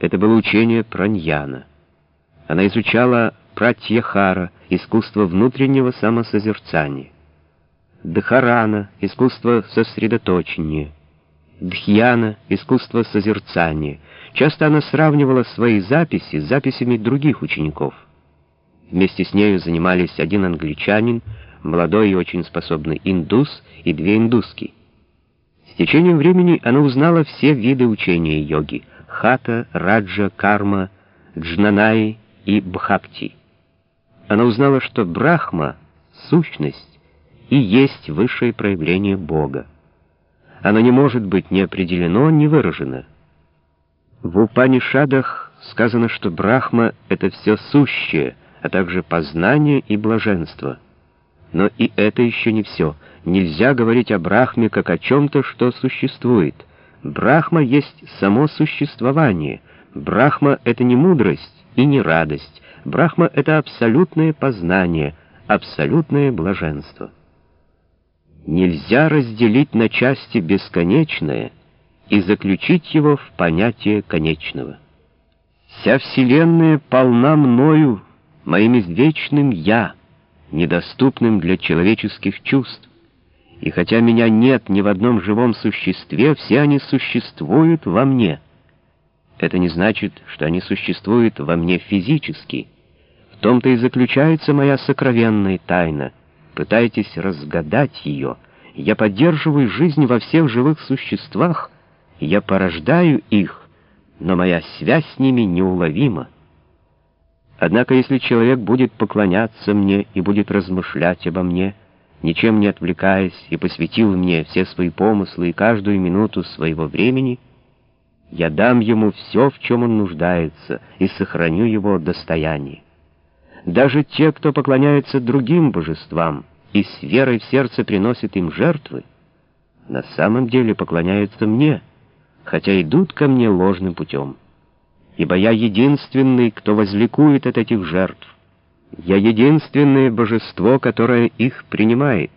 Это было учение Праньяна. Она изучала Пратьяхара, искусство внутреннего самосозерцания. Дхарана — искусство сосредоточения. Дхьяна — искусство созерцания. Часто она сравнивала свои записи с записями других учеников. Вместе с нею занимались один англичанин, молодой и очень способный индус и две индуски. С течением времени она узнала все виды учения йоги — хата, раджа, карма, джнанай и бхакти. Она узнала, что брахма — сущность, и есть высшее проявление Бога. Оно не может быть ни определено, ни выражено. В Упанишадах сказано, что Брахма — это все сущее, а также познание и блаженство. Но и это еще не все. Нельзя говорить о Брахме как о чем-то, что существует. Брахма есть само существование. Брахма — это не мудрость и не радость. Брахма — это абсолютное познание, абсолютное блаженство. Нельзя разделить на части бесконечное и заключить его в понятие конечного. Вся Вселенная полна мною, моим извечным «я», недоступным для человеческих чувств. И хотя меня нет ни в одном живом существе, все они существуют во мне. Это не значит, что они существуют во мне физически. В том-то и заключается моя сокровенная тайна — пытаетесь разгадать ее. Я поддерживаю жизнь во всех живых существах, я порождаю их, но моя связь с ними неуловима. Однако если человек будет поклоняться мне и будет размышлять обо мне, ничем не отвлекаясь, и посвятил мне все свои помыслы и каждую минуту своего времени, я дам ему все, в чем он нуждается, и сохраню его достояние. Даже те, кто поклоняется другим божествам и с верой в сердце приносит им жертвы, на самом деле поклоняются мне, хотя идут ко мне ложным путем. Ибо я единственный, кто возликует от этих жертв. Я единственное божество, которое их принимает.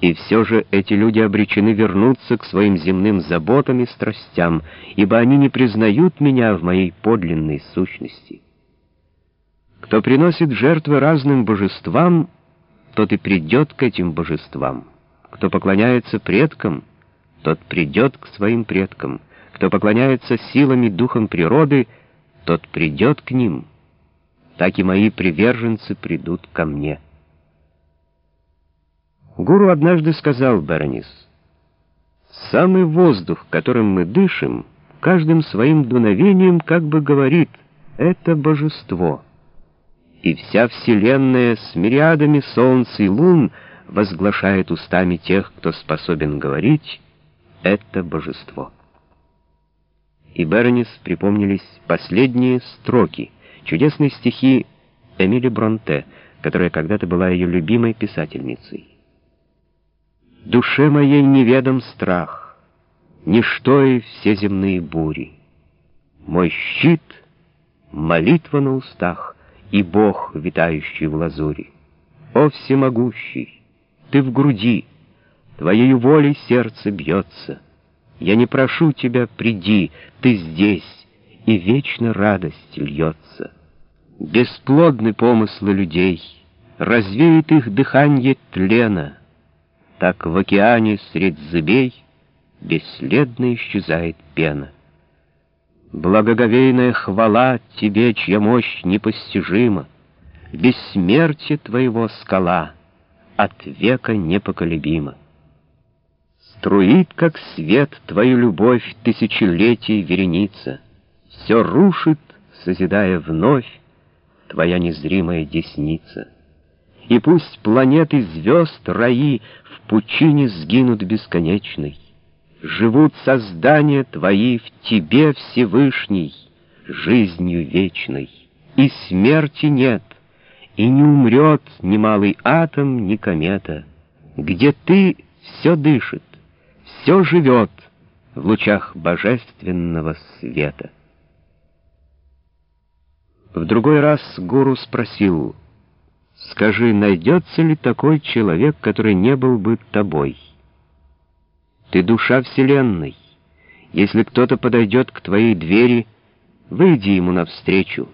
И все же эти люди обречены вернуться к своим земным заботам и страстям, ибо они не признают меня в моей подлинной сущности. Кто приносит жертвы разным божествам, тот и придет к этим божествам. Кто поклоняется предкам, тот придет к своим предкам. Кто поклоняется силам и духам природы, тот придет к ним. Так и мои приверженцы придут ко мне. Гуру однажды сказал Беронис, «Самый воздух, которым мы дышим, каждым своим дуновением как бы говорит, это божество» и вся Вселенная с мириадами солнц и лун возглашает устами тех, кто способен говорить, это божество. И Бернис припомнились последние строки, чудесные стихи Эмили Бронте, которая когда-то была ее любимой писательницей. «Душе моей неведом страх, ничто и все земные бури. Мой щит — молитва на устах, и Бог, витающий в лазури. О всемогущий, ты в груди, твоей волей сердце бьется. Я не прошу тебя, приди, ты здесь, и вечно радость льется. Бесплодны помыслы людей, развеет их дыхание тлена. Так в океане средь зыбей бесследно исчезает пена. Благоговейная хвала тебе, чья мощь непостижима, Бессмертие твоего скала от века непоколебима. Струит, как свет, твою любовь тысячелетий вереница, Все рушит, созидая вновь, твоя незримая десница. И пусть планеты звезд раи В пучине сгинут бесконечной, живут создания Твои в Тебе, Всевышний, жизнью вечной, и смерти нет, и не умрет ни малый атом, ни комета, где Ты все дышит, все живет в лучах божественного света. В другой раз гуру спросил, «Скажи, найдется ли такой человек, который не был бы тобой?» Ты душа Вселенной. Если кто-то подойдет к твоей двери, Выйди ему навстречу,